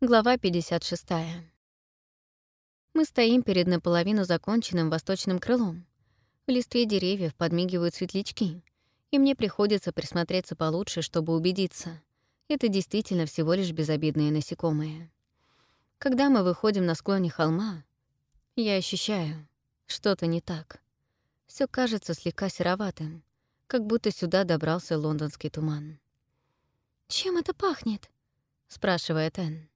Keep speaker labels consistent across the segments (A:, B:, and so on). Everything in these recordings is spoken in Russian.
A: Глава 56. Мы стоим перед наполовину законченным восточным крылом. В листве деревьев подмигивают светлячки, и мне приходится присмотреться получше, чтобы убедиться. Это действительно всего лишь безобидные насекомые. Когда мы выходим на склоне холма, я ощущаю, что-то не так. Все кажется слегка сероватым, как будто сюда добрался лондонский туман.
B: «Чем это пахнет?»
A: — спрашивает Энн.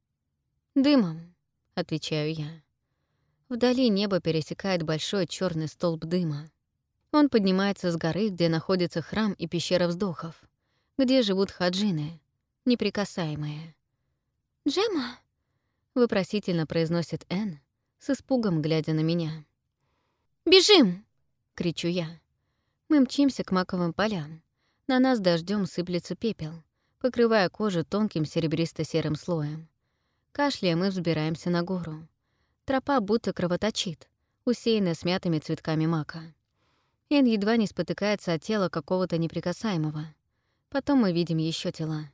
A: «Дымом», — отвечаю я. Вдали небо пересекает большой черный столб дыма. Он поднимается с горы, где находится храм и пещера вздохов, где живут хаджины, неприкасаемые.
B: «Джема?»
A: — вопросительно произносит Энн, с испугом глядя на меня.
B: «Бежим!»
A: — кричу я. Мы мчимся к маковым полям. На нас дождем сыплется пепел, покрывая кожу тонким серебристо-серым слоем. Кашляя, мы взбираемся на гору. Тропа будто кровоточит, усеянная смятыми цветками мака. Эн едва не спотыкается от тела какого-то неприкасаемого. Потом мы видим еще тела.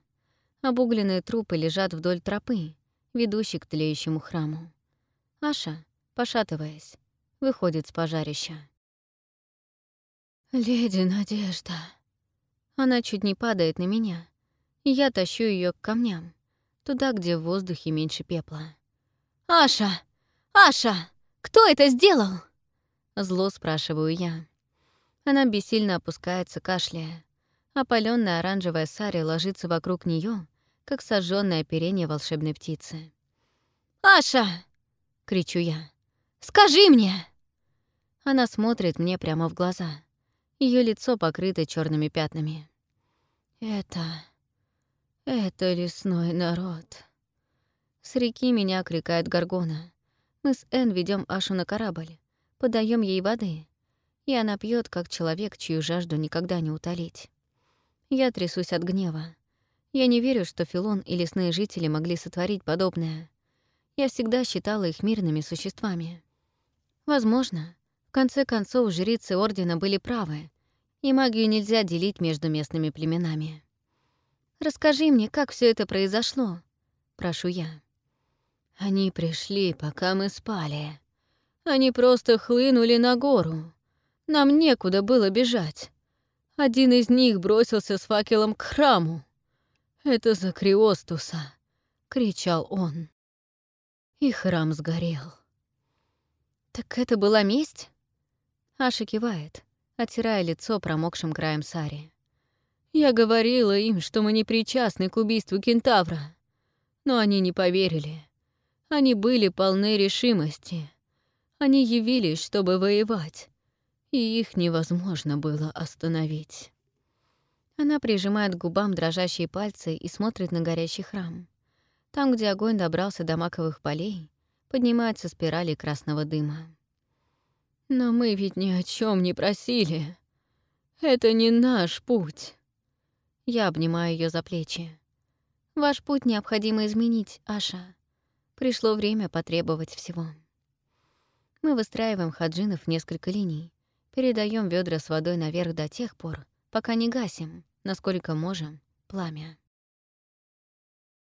A: Обугленные трупы лежат вдоль тропы, ведущей к тлеющему храму. Аша, пошатываясь, выходит с пожарища.
B: «Леди Надежда».
A: Она чуть не падает на меня, и я тащу ее к камням туда, где в воздухе меньше пепла.
B: «Аша! Аша! Кто это сделал?»
A: Зло спрашиваю я. Она бессильно опускается, кашляя. Опалённая оранжевая сари ложится вокруг нее, как сожжённое оперение волшебной птицы.
B: «Аша!» — кричу я. «Скажи мне!»
A: Она смотрит мне прямо в глаза. Ее лицо покрыто черными пятнами. «Это... Это лесной народ. С реки меня окликает Гаргона. Мы с Эн ведем Ашу на корабль, подаем ей воды, и она пьет, как человек, чью жажду никогда не утолить. Я трясусь от гнева. Я не верю, что Филон и лесные жители могли сотворить подобное. Я всегда считала их мирными существами. Возможно, в конце концов жрицы Ордена были правы, и магию нельзя делить между местными племенами. Расскажи мне, как все это произошло?» Прошу я. Они пришли, пока мы спали. Они просто хлынули на гору. Нам некуда было бежать. Один из них бросился с факелом к храму. «Это за Криостуса!» — кричал он. И храм сгорел. «Так это была месть?» Аша кивает, оттирая лицо промокшим краем сари. Я говорила им, что мы не причастны к убийству кентавра. Но они не поверили. Они были полны решимости. Они явились, чтобы воевать. И их невозможно было остановить. Она прижимает к губам дрожащие пальцы и смотрит на горящий храм. Там, где огонь добрался до маковых полей, поднимаются спирали красного дыма. Но мы ведь ни о чем не просили. Это не наш путь. Я обнимаю ее за плечи. «Ваш путь необходимо изменить, Аша. Пришло время потребовать всего». Мы выстраиваем хаджинов в несколько линий, передаем ведра с водой наверх до тех пор, пока не гасим, насколько можем, пламя.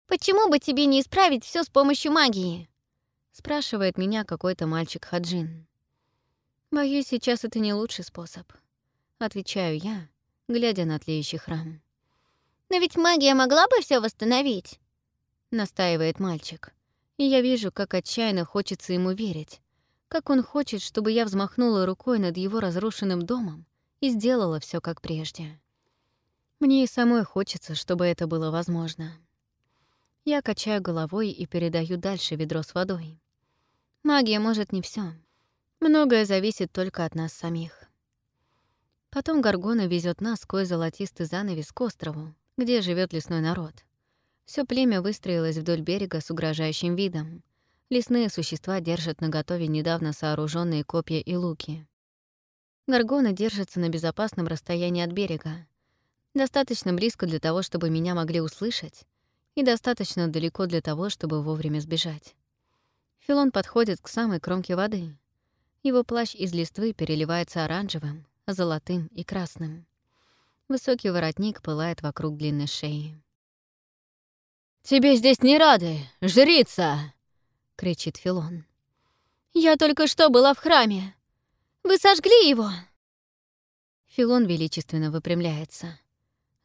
B: «Почему бы тебе не исправить все с помощью магии?»
A: — спрашивает меня какой-то мальчик-хаджин. «Боюсь, сейчас это не лучший способ», — отвечаю я, глядя на тлеющий храм.
B: Но ведь магия могла бы все восстановить,
A: настаивает мальчик. И я вижу, как отчаянно хочется ему верить. Как он хочет, чтобы я взмахнула рукой над его разрушенным домом и сделала все как прежде. Мне и самой хочется, чтобы это было возможно. Я качаю головой и передаю дальше ведро с водой. Магия может не все. Многое зависит только от нас самих. Потом Гаргона везет нас сквозь золотистый занавес к острову, где живет лесной народ. Все племя выстроилось вдоль берега с угрожающим видом. Лесные существа держат наготове недавно сооруженные копья и луки. Гаргоны держатся на безопасном расстоянии от берега. Достаточно близко для того, чтобы меня могли услышать, и достаточно далеко для того, чтобы вовремя сбежать. Филон подходит к самой кромке воды. Его плащ из листвы переливается оранжевым, золотым и красным. Высокий воротник пылает вокруг длинной шеи. «Тебе здесь не рады, жрица!» — кричит Филон.
B: «Я только что была в храме. Вы сожгли его!»
A: Филон величественно выпрямляется.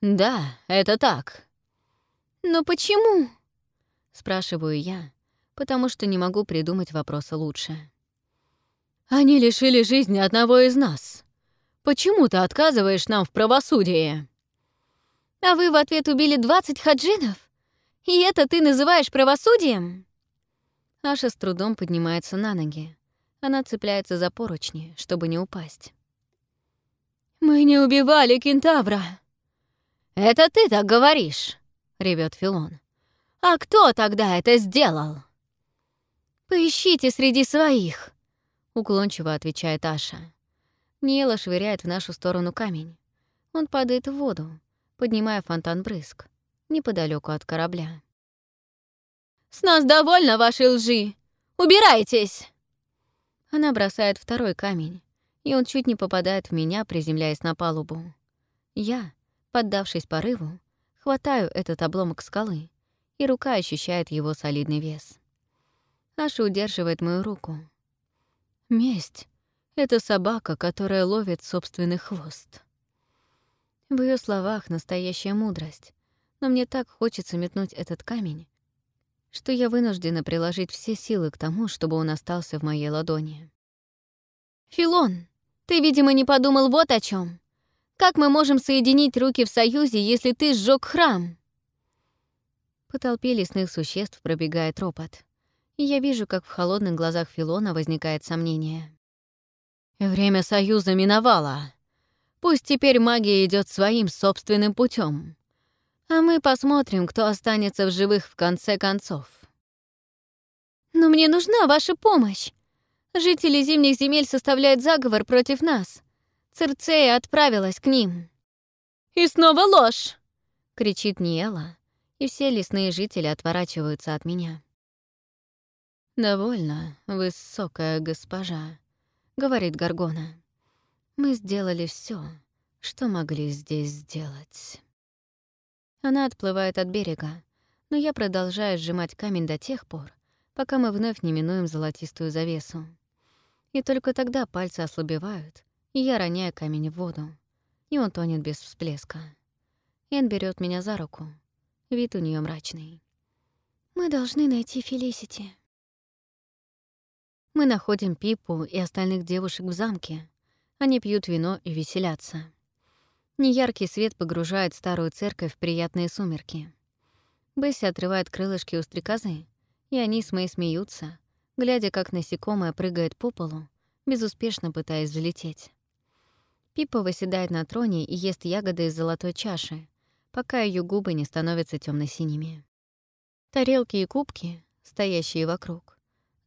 A: «Да, это так».
B: «Но почему?»
A: — спрашиваю я, потому что не могу придумать вопроса лучше. «Они лишили жизни одного из нас. Почему ты отказываешь нам в правосудии?»
B: «А вы в ответ убили 20 хаджинов? И это ты называешь правосудием?»
A: Аша с трудом поднимается на ноги. Она цепляется за поручни, чтобы не упасть.
B: «Мы не убивали кентавра!»
A: «Это ты так говоришь!» — ревет Филон. «А кто тогда это сделал?»
B: «Поищите среди своих», —
A: уклончиво отвечает Аша. Ниела швыряет в нашу сторону камень. Он падает в воду, поднимая фонтан брызг, неподалеку от корабля.
B: «С нас довольно вашей лжи! Убирайтесь!»
A: Она бросает второй камень, и он чуть не попадает в меня, приземляясь на палубу. Я, поддавшись порыву, хватаю этот обломок скалы, и рука ощущает его солидный вес. Аша удерживает мою руку. Месть — это собака, которая ловит собственный хвост. В ее словах настоящая мудрость, но мне так хочется метнуть этот камень, что я вынуждена приложить все силы к тому, чтобы он остался в моей ладони.
B: «Филон, ты, видимо, не подумал вот о чем. Как мы можем соединить руки в союзе, если ты сжег храм?»
A: По толпе лесных существ пробегает ропот, я вижу, как в холодных глазах Филона возникает сомнение. «Время союза миновало. Пусть теперь магия идет своим собственным путем, а мы посмотрим, кто останется в живых в конце концов».
B: «Но мне нужна ваша помощь. Жители Зимних земель составляют заговор против нас. Церцея отправилась к ним». «И снова ложь!»
A: — кричит Ниэла, и все лесные жители отворачиваются от меня. «Довольно, высокая госпожа», — говорит Гаргона. «Мы сделали все, что могли здесь сделать». Она отплывает от берега, но я продолжаю сжимать камень до тех пор, пока мы вновь не минуем золотистую завесу. И только тогда пальцы ослабевают, и я роняю камень в воду, и он тонет без всплеска. Эн берет меня за руку. Вид у нее мрачный.
B: «Мы должны найти Фелисити».
A: Мы находим Пипу и остальных девушек в замке. Они пьют вино и веселятся. Неяркий свет погружает старую церковь в приятные сумерки. Бесси отрывает крылышки у стрекозы, и они с Мэй смеются, глядя, как насекомое прыгает по полу, безуспешно пытаясь взлететь. Пипа выседает на троне и ест ягоды из золотой чаши, пока ее губы не становятся темно синими Тарелки и кубки, стоящие вокруг,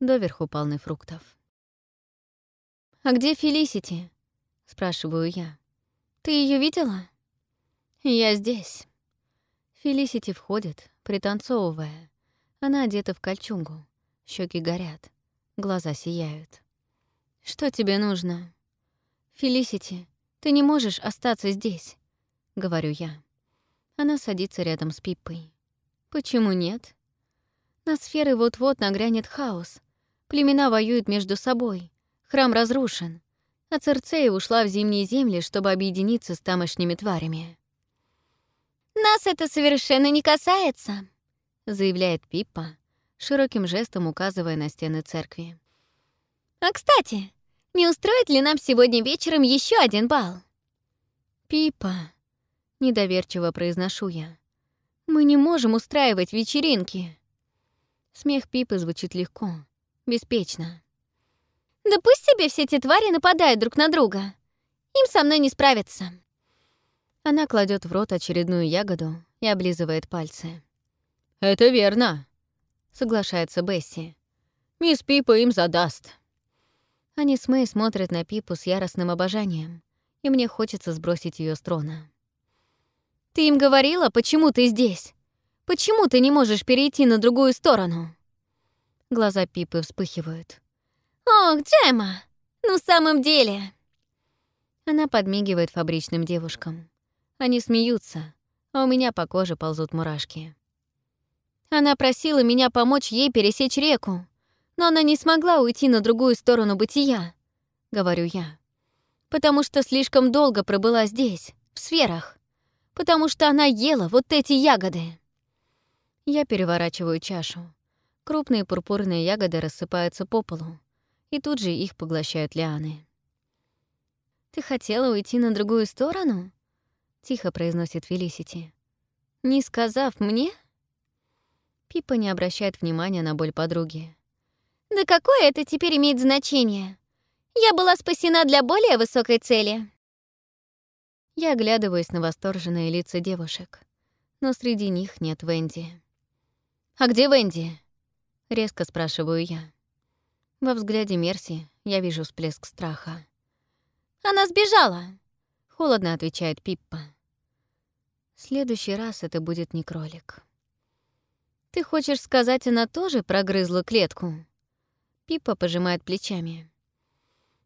A: доверху полны фруктов.
B: «А где Фелисити?» — спрашиваю я. «Ты ее видела?»
A: «Я здесь». Фелисити входит, пританцовывая. Она одета в кольчугу, щеки горят, глаза сияют. «Что тебе нужно?»
B: «Фелисити, ты не можешь остаться здесь», — говорю я.
A: Она садится рядом с Пиппой. «Почему нет?»
B: «На сферы вот-вот нагрянет хаос. Племена воюют между собой. Храм разрушен. А Церцея ушла в зимние земли, чтобы объединиться с тамошними тварями». «Нас это совершенно не касается», — заявляет Пиппа, широким жестом указывая на стены церкви. «А кстати, не устроит ли нам сегодня вечером еще один бал?»
A: «Пиппа», — недоверчиво произношу я, — «мы не можем устраивать вечеринки». Смех Пипы звучит легко, беспечно.
B: «Да пусть себе все эти твари нападают друг на друга. Им со мной не справиться».
A: Она кладет в рот очередную ягоду и облизывает пальцы. «Это верно», — соглашается Бесси. «Мисс Пипа им задаст». Они с Мэй смотрят на Пипу с яростным обожанием, и мне хочется сбросить ее с трона.
B: «Ты им говорила, почему ты здесь? Почему ты не можешь перейти на другую сторону?»
A: Глаза Пипы вспыхивают.
B: «Ох, Джема! Ну, в самом деле!»
A: Она подмигивает фабричным девушкам. Они смеются, а у меня по коже ползут мурашки.
B: Она просила меня помочь ей пересечь реку, но она не смогла уйти на другую сторону бытия, — говорю я. Потому что слишком долго пробыла здесь, в сферах. Потому что она ела вот эти ягоды. Я переворачиваю чашу. Крупные пурпурные ягоды рассыпаются по полу, и тут же их поглощают лианы. «Ты хотела уйти на другую сторону?» — тихо произносит Фелисити. «Не сказав мне?» Пипа не обращает внимания на боль подруги. «Да какое это теперь имеет значение? Я была спасена для более высокой цели». Я оглядываюсь на восторженные лица девушек, но среди них нет Венди. «А где Венди?» — резко спрашиваю я. Во взгляде Мерси я вижу всплеск страха. «Она сбежала!» — холодно отвечает Пиппа. Следующий раз это будет не кролик. «Ты хочешь сказать, она тоже прогрызла клетку?» Пиппа пожимает плечами.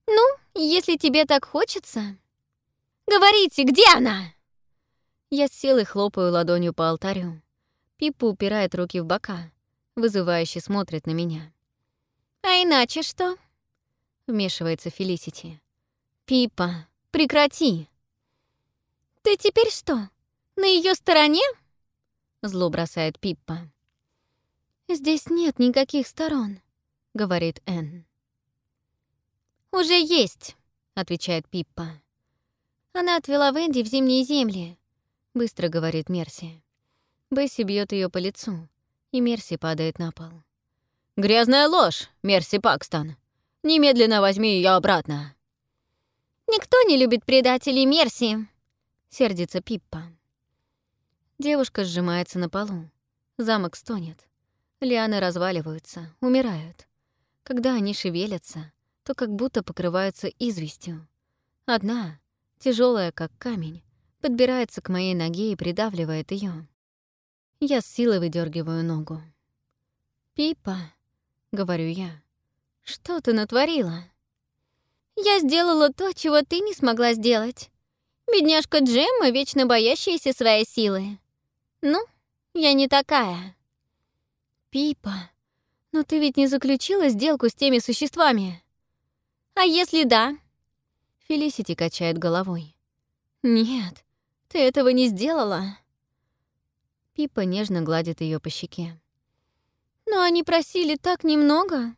B: «Ну, если тебе так хочется...» «Говорите, где она?» Я с силой хлопаю ладонью по алтарю. Пиппа упирает руки в бока, вызывающе смотрит на меня. «А иначе что?» — вмешивается Фелисити. «Пиппа, прекрати!» «Ты теперь что, на ее стороне?» — зло бросает Пиппа. «Здесь нет никаких сторон», — говорит Энн. «Уже есть», — отвечает Пиппа. «Она отвела Венди в зимние земли», — быстро говорит Мерси. Бесси бьет ее по лицу, и Мерси падает на пол. «Грязная ложь, Мерси Пакстон! Немедленно возьми ее обратно!» «Никто не любит предателей Мерси!» — сердится Пиппа. Девушка сжимается на полу. Замок стонет. Лианы разваливаются, умирают. Когда они шевелятся, то как будто покрываются известью. Одна, тяжелая как камень, подбирается к моей ноге и придавливает ее. Я с силой выдергиваю ногу. «Пипа», — говорю я, — «что ты натворила?» «Я сделала то, чего ты не смогла сделать. Бедняжка Джемма, вечно боящаяся своей силы. Ну, я не такая». «Пипа, но ты ведь не заключила сделку с теми существами?» «А если да?» Фелисити качает головой. «Нет, ты этого не сделала». Пипа нежно гладит ее по щеке. «Но они просили так немного.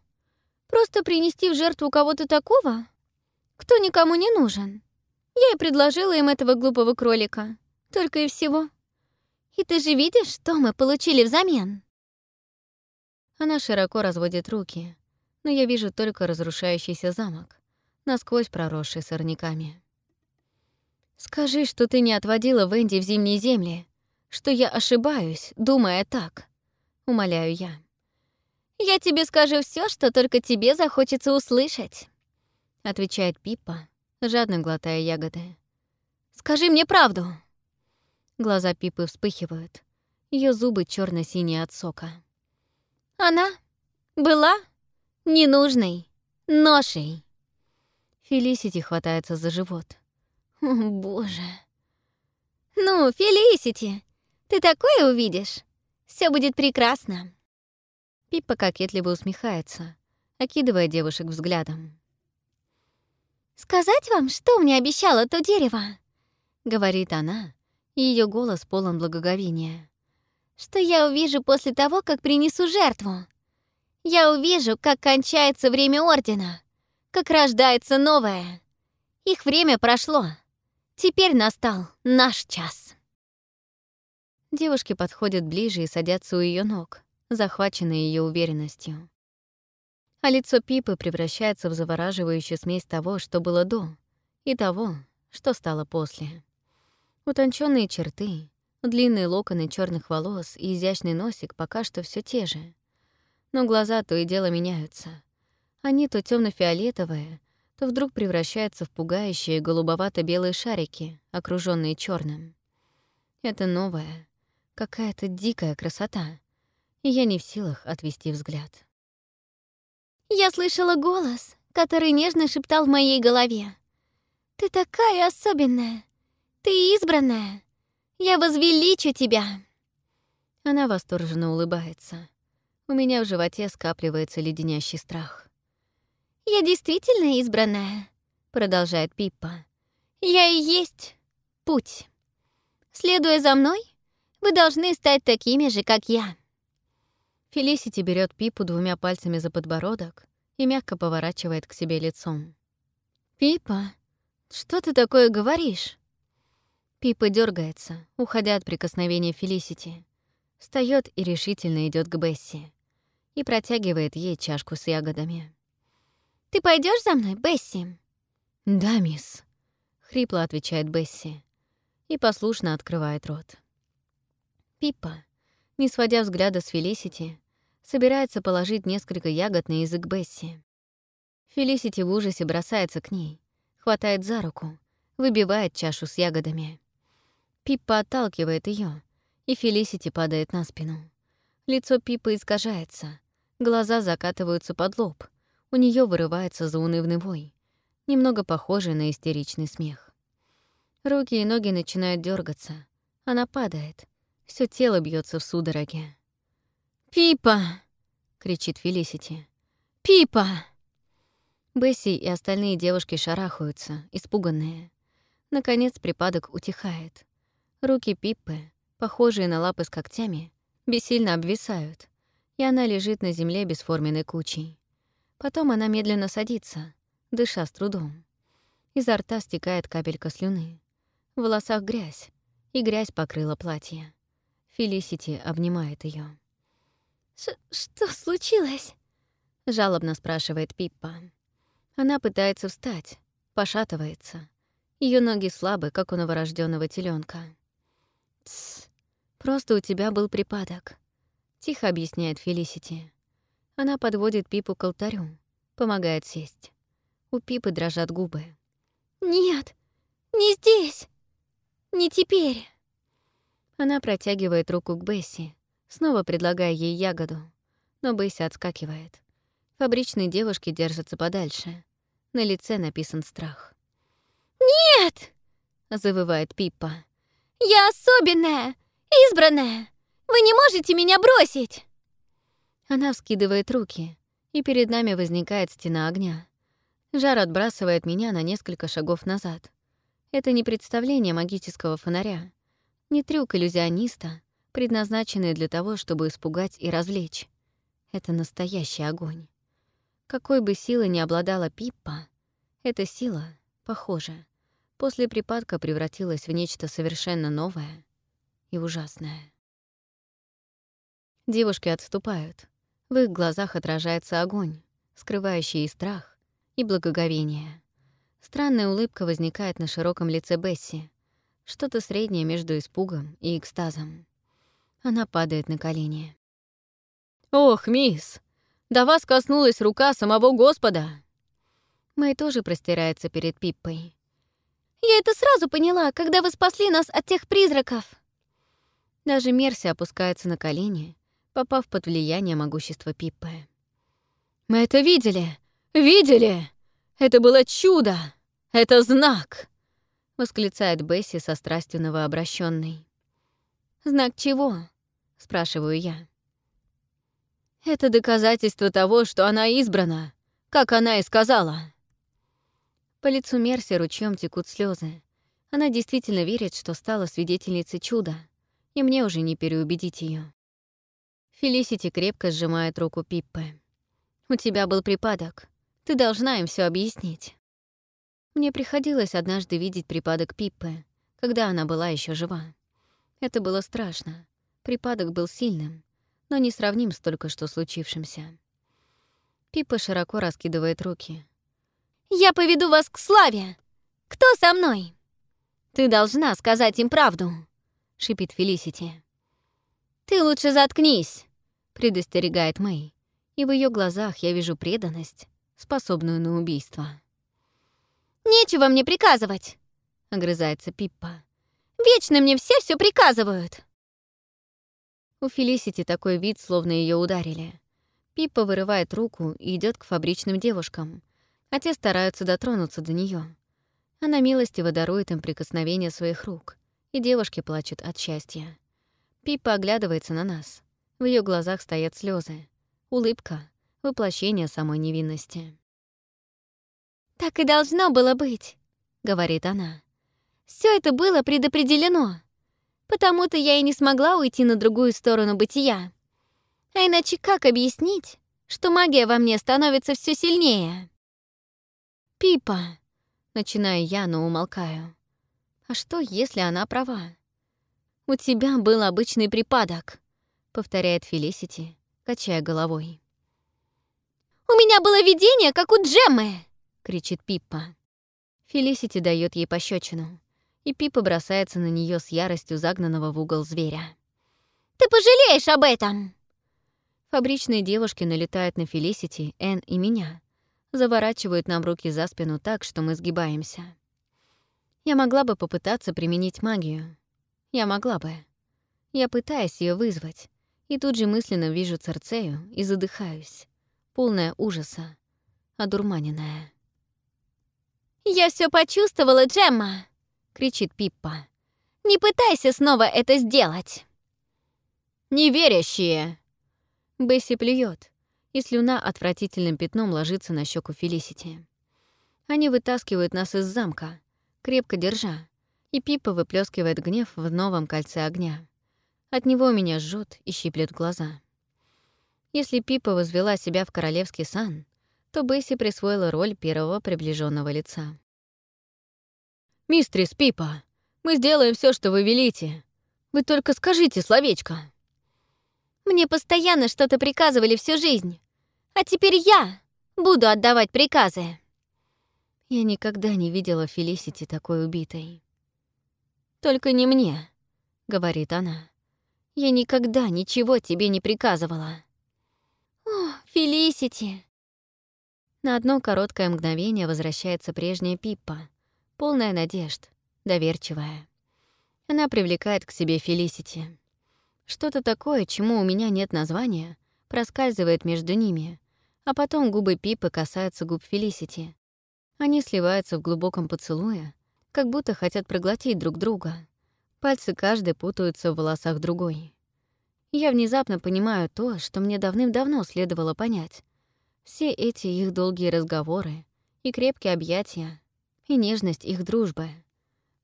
B: Просто принести в жертву кого-то такого, кто никому не нужен. Я и предложила им этого глупого кролика. Только и всего. И ты же видишь, что мы получили взамен?» Она широко разводит руки, но я вижу только разрушающийся замок, насквозь проросший сорняками. «Скажи, что ты не отводила Венди в зимние земли, что я ошибаюсь, думая так», — умоляю я. «Я тебе скажу все, что только тебе захочется услышать», — отвечает Пиппа, жадно глотая ягоды. «Скажи мне правду!» Глаза Пипы вспыхивают, ее зубы черно синие от сока. Она была ненужной ношей. Фелисити хватается за живот. О, боже. Ну, Фелисити, ты такое увидишь. Все будет прекрасно. Пиппа кокетливо усмехается, окидывая девушек взглядом. «Сказать вам, что мне обещало то дерево?» — говорит она, и ее голос полон благоговения что я увижу после того, как принесу жертву. Я увижу, как кончается время Ордена, как рождается новое. Их время прошло. Теперь настал наш час. Девушки подходят ближе и садятся у ее ног, захваченные ее уверенностью. А лицо Пипы превращается в завораживающую смесь того, что было до, и того, что стало после. Утонченные черты, Длинные локоны черных волос и изящный носик пока что все те же. Но глаза то и дело меняются. Они то темно фиолетовые то вдруг превращаются в пугающие голубовато-белые шарики, окруженные черным. Это новая, какая-то дикая красота, и я не в силах отвести взгляд. Я слышала голос, который нежно шептал в моей голове. «Ты такая особенная! Ты избранная! Я возвеличу тебя!»
A: Она восторженно улыбается. У меня в животе скапливается леденящий страх.
B: «Я действительно избранная», — продолжает Пиппа. «Я и есть путь. Следуя за мной, вы должны стать такими же, как я».
A: Фелисити берет Пипу двумя пальцами за подбородок и мягко поворачивает к себе лицом. «Пипа, что ты такое говоришь?» Пипа дергается, уходя от прикосновения Фелисити, встает и решительно идет к Бесси и протягивает ей чашку с ягодами.
B: «Ты пойдешь за мной, Бесси?»
A: «Да, мисс», — хрипло отвечает Бесси и послушно открывает рот. Пипа, не сводя взгляда с Фелисити, собирается положить несколько ягод на язык Бесси. Фелисити в ужасе бросается к ней, хватает за руку, выбивает чашу с ягодами. Пиппа отталкивает ее, и Фелисити падает на спину. Лицо Пиппы искажается, глаза закатываются под лоб, у нее вырывается заунывный вой, немного похожий на истеричный смех. Руки и ноги начинают дергаться, она падает, все тело бьется в судороге. «Пипа!» — кричит Фелисити. «Пипа!» Бесси и остальные девушки шарахаются, испуганные. Наконец припадок утихает. Руки Пиппы, похожие на лапы с когтями, бессильно обвисают, и она лежит на земле бесформенной кучей. Потом она медленно садится, дыша с трудом. Изо рта стекает капелька слюны. В волосах грязь, и грязь покрыла платье. Фелисити обнимает ее.
B: «Что случилось?» — жалобно спрашивает Пиппа.
A: Она пытается встать, пошатывается. Ее ноги слабы, как у новорожденного теленка. «Тсс, просто у тебя был припадок», — тихо объясняет Фелисити. Она подводит Пипу к алтарю, помогает сесть. У Пипы дрожат губы.
B: «Нет, не здесь, не теперь».
A: Она протягивает руку к Бесси, снова предлагая ей ягоду, но Бесси отскакивает. Фабричные девушки держатся подальше. На лице написан страх.
B: «Нет!»
A: — завывает Пиппа.
B: «Я особенная, избранная! Вы не можете меня бросить!»
A: Она вскидывает руки, и перед нами возникает стена огня. Жар отбрасывает меня на несколько шагов назад. Это не представление магического фонаря не трюк иллюзиониста, предназначенный для того, чтобы испугать и развлечь. Это настоящий огонь. Какой бы силой ни обладала Пиппа, эта сила, похоже, после припадка превратилась в нечто совершенно новое и ужасное. Девушки отступают. В их глазах отражается огонь, скрывающий и страх, и благоговение. Странная улыбка возникает на широком лице Бесси, что-то среднее между испугом и экстазом. Она падает на колени. «Ох, мисс! До вас коснулась рука самого Господа!» Мэй тоже простирается перед Пиппой.
B: «Я это сразу поняла, когда вы спасли нас от тех призраков!»
A: Даже Мерси опускается на колени, попав под влияние могущества Пиппы. «Мы это видели! Видели! Это было чудо! Это знак!» Восклицает Бесси со страстью новообращенной. «Знак чего?» — спрашиваю я. «Это доказательство того, что она избрана, как она и сказала». По лицу Мерси ручьем текут слезы. Она действительно верит, что стала свидетельницей чуда, и мне уже не переубедить ее. Фелисити крепко сжимает руку Пиппы. «У тебя был припадок. Ты должна им все объяснить». Мне приходилось однажды видеть припадок Пиппы, когда она была еще жива. Это было страшно. Припадок был сильным, но не сравним с только что случившимся. Пиппа широко раскидывает руки.
B: «Я поведу вас к славе! Кто со мной?» «Ты должна сказать им правду!» — шипит Фелисити. «Ты лучше заткнись!» — предостерегает Мэй, и в ее глазах я вижу преданность, способную на убийство. «Нечего мне приказывать!» — огрызается Пиппа. «Вечно мне все все приказывают!»
A: У Фелисити такой вид, словно ее ударили. Пиппа вырывает руку и идет к фабричным девушкам, а те стараются дотронуться до нее. Она милостиво дарует им прикосновение своих рук, и девушки плачут от счастья. Пиппа оглядывается на нас. В ее глазах стоят слезы, улыбка, воплощение самой невинности.
B: «Так и должно было быть», — говорит она. Все это было предопределено. Потому-то я и не смогла уйти на другую сторону бытия. А иначе как объяснить, что магия во мне становится все сильнее?
A: «Пипа», — начинаю я, но умолкаю. «А что, если она права?» «У тебя был обычный припадок», — повторяет Фелисити, качая головой.
B: «У меня было видение, как у Джеммы!» — кричит Пиппа.
A: Фелисити дает ей пощечину, и Пиппа бросается на нее с яростью загнанного в угол зверя.
B: «Ты пожалеешь об этом!»
A: Фабричные девушки налетают на Фелисити, Энн и меня, заворачивают нам руки за спину так, что мы сгибаемся. Я могла бы попытаться применить магию, я могла бы. Я пытаюсь ее вызвать, и тут же мысленно вижу Церцею и задыхаюсь, полная ужаса, одурманенная.
B: «Я все почувствовала, Джемма!» — кричит Пиппа. «Не пытайся снова это сделать!»
A: «Неверящие!» Бесси плюет, и слюна отвратительным пятном ложится на щеку Фелисити. Они вытаскивают нас из замка, крепко держа, и Пипа выплескивает гнев в новом кольце огня. От него меня жжет и щиплет глаза. Если Пипа возвела себя в королевский сан, то Бесси присвоила роль первого приближенного лица. «Мистрис Пипа, мы сделаем все, что вы велите. Вы только скажите словечко».
B: «Мне постоянно что-то приказывали всю жизнь, а теперь я буду отдавать приказы».
A: Я никогда не видела Фелисити такой убитой. «Только не мне», — говорит она. «Я никогда ничего тебе не приказывала».
B: «О, Фелисити!»
A: На одно короткое мгновение возвращается прежняя Пиппа, полная надежд, доверчивая. Она привлекает к себе Фелисити. Что-то такое, чему у меня нет названия, проскальзывает между ними, а потом губы Пиппы касаются губ Фелисити. Они сливаются в глубоком поцелуе, как будто хотят проглотить друг друга. Пальцы каждой путаются в волосах другой. Я внезапно понимаю то, что мне давным-давно следовало понять. Все эти их долгие разговоры и крепкие объятия, и нежность их дружбы.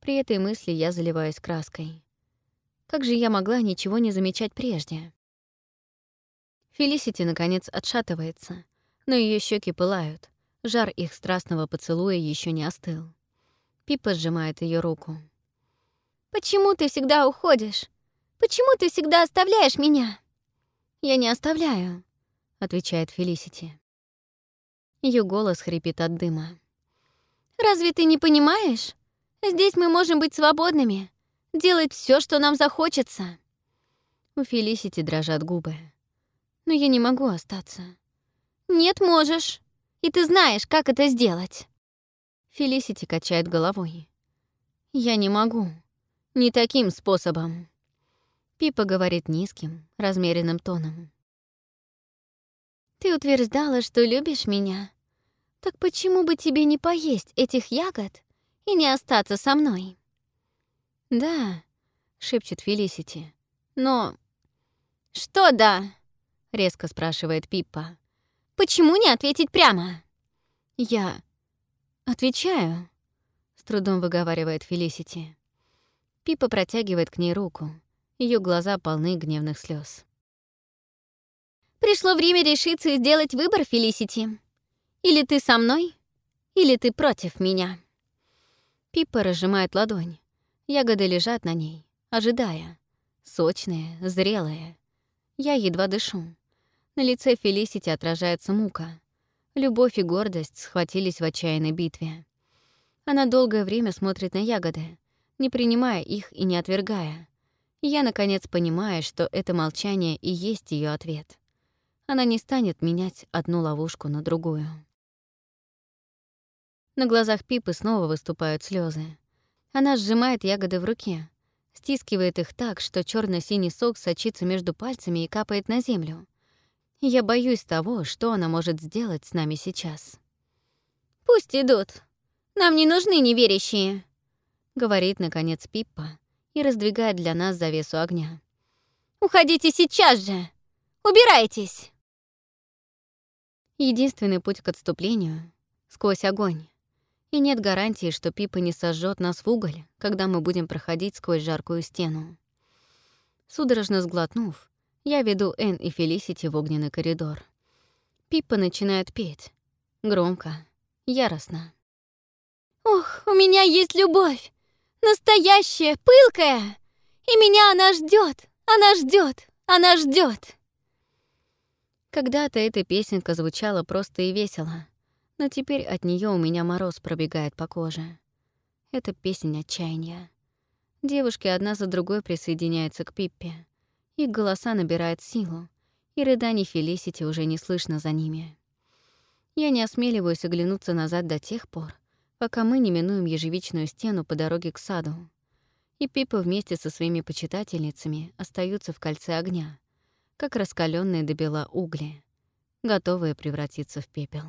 A: При этой мысли я заливаюсь краской. Как же я могла ничего не замечать прежде? Фелисити, наконец, отшатывается, но ее щеки пылают. Жар их страстного поцелуя еще не остыл. Пипа сжимает ее руку.
B: «Почему ты всегда уходишь? Почему ты всегда оставляешь меня?»
A: «Я не оставляю», — отвечает Фелисити. Ее голос хрипит от дыма.
B: «Разве ты не понимаешь? Здесь мы можем быть свободными, делать все, что нам захочется».
A: У Фелисити дрожат губы. «Но я не могу остаться».
B: «Нет, можешь. И ты знаешь, как это сделать».
A: Фелисити качает головой. «Я не могу. Не таким способом». Пипа говорит низким, размеренным тоном.
B: «Ты утверждала, что любишь меня. Так почему бы тебе не поесть этих ягод и не остаться со мной?»
A: «Да», — шепчет Фелисити. «Но...»
B: «Что «да»?»
A: — резко спрашивает Пиппа.
B: «Почему не ответить прямо?»
A: «Я... «Отвечаю», — с трудом выговаривает Фелисити. Пипа протягивает к ней руку. Ее глаза полны гневных слез.
B: «Пришло время решиться и сделать выбор, Фелисити. Или ты со мной, или ты против меня».
A: Пипа разжимает ладонь. Ягоды лежат на ней, ожидая. Сочные, зрелые. Я едва дышу. На лице Фелисити отражается мука. Любовь и гордость схватились в отчаянной битве. Она долгое время смотрит на ягоды, не принимая их и не отвергая. я, наконец, понимаю, что это молчание и есть ее ответ. Она не станет менять одну ловушку на другую. На глазах Пипы снова выступают слезы. Она сжимает ягоды в руке, стискивает их так, что черно синий сок сочится между пальцами и капает на землю. Я боюсь того, что она может сделать с нами сейчас.
B: «Пусть идут. Нам не нужны неверящие», —
A: говорит, наконец, Пиппа и раздвигает для нас завесу огня.
B: Уходите сейчас же! Убирайтесь!»
A: Единственный путь к отступлению — сквозь огонь. И нет гарантии, что Пипа не сожжет нас в уголь, когда мы будем проходить сквозь жаркую стену. Судорожно сглотнув, я веду Энн и Фелисити в огненный коридор. Пиппа начинает петь. Громко, яростно.
B: «Ох, у меня есть любовь! Настоящая, пылкая! И меня она ждет, она ждет, она ждет.
A: Когда-то эта песенка звучала просто и весело, но теперь от нее у меня мороз пробегает по коже. Это песня отчаяния. Девушки одна за другой присоединяются к Пиппе. Их голоса набирают силу, и рыданий Фелисити уже не слышно за ними. Я не осмеливаюсь оглянуться назад до тех пор, пока мы не минуем ежевичную стену по дороге к саду. И Пиппа вместе со своими почитательницами остаются в кольце огня, как раскаленные до бела угли, готовые превратиться в пепел.